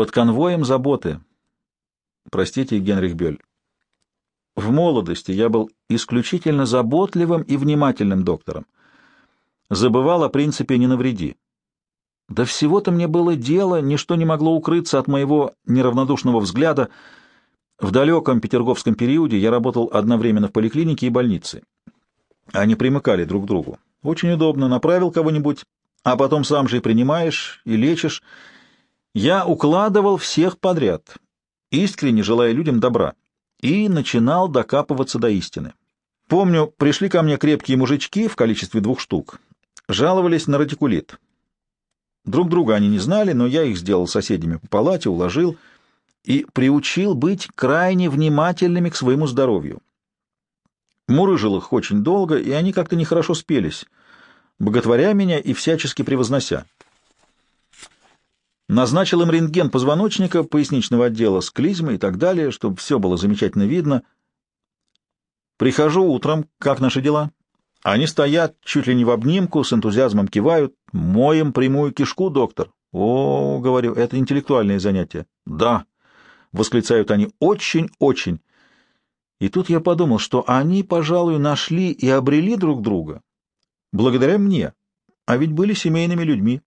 Под конвоем заботы. Простите, Генрих Бёль. В молодости я был исключительно заботливым и внимательным доктором. Забывал о принципе «не навреди». Да всего-то мне было дело, ничто не могло укрыться от моего неравнодушного взгляда. В далеком петерговском периоде я работал одновременно в поликлинике и больнице. Они примыкали друг к другу. Очень удобно, направил кого-нибудь, а потом сам же и принимаешь, и лечишь. Я укладывал всех подряд, искренне желая людям добра и начинал докапываться до истины. Помню, пришли ко мне крепкие мужички в количестве двух штук, жаловались на радикулит. Друг друга они не знали, но я их сделал соседями по палате, уложил и приучил быть крайне внимательными к своему здоровью. Мурыжил их очень долго, и они как-то нехорошо спелись, боготворя меня и всячески превознося. Назначил им рентген позвоночника, поясничного отдела с клизмой и так далее, чтобы все было замечательно видно. Прихожу утром, как наши дела? Они стоят чуть ли не в обнимку, с энтузиазмом кивают. Моем прямую кишку, доктор. О, говорю, это интеллектуальное занятие. Да, восклицают они, очень-очень. И тут я подумал, что они, пожалуй, нашли и обрели друг друга благодаря мне, а ведь были семейными людьми.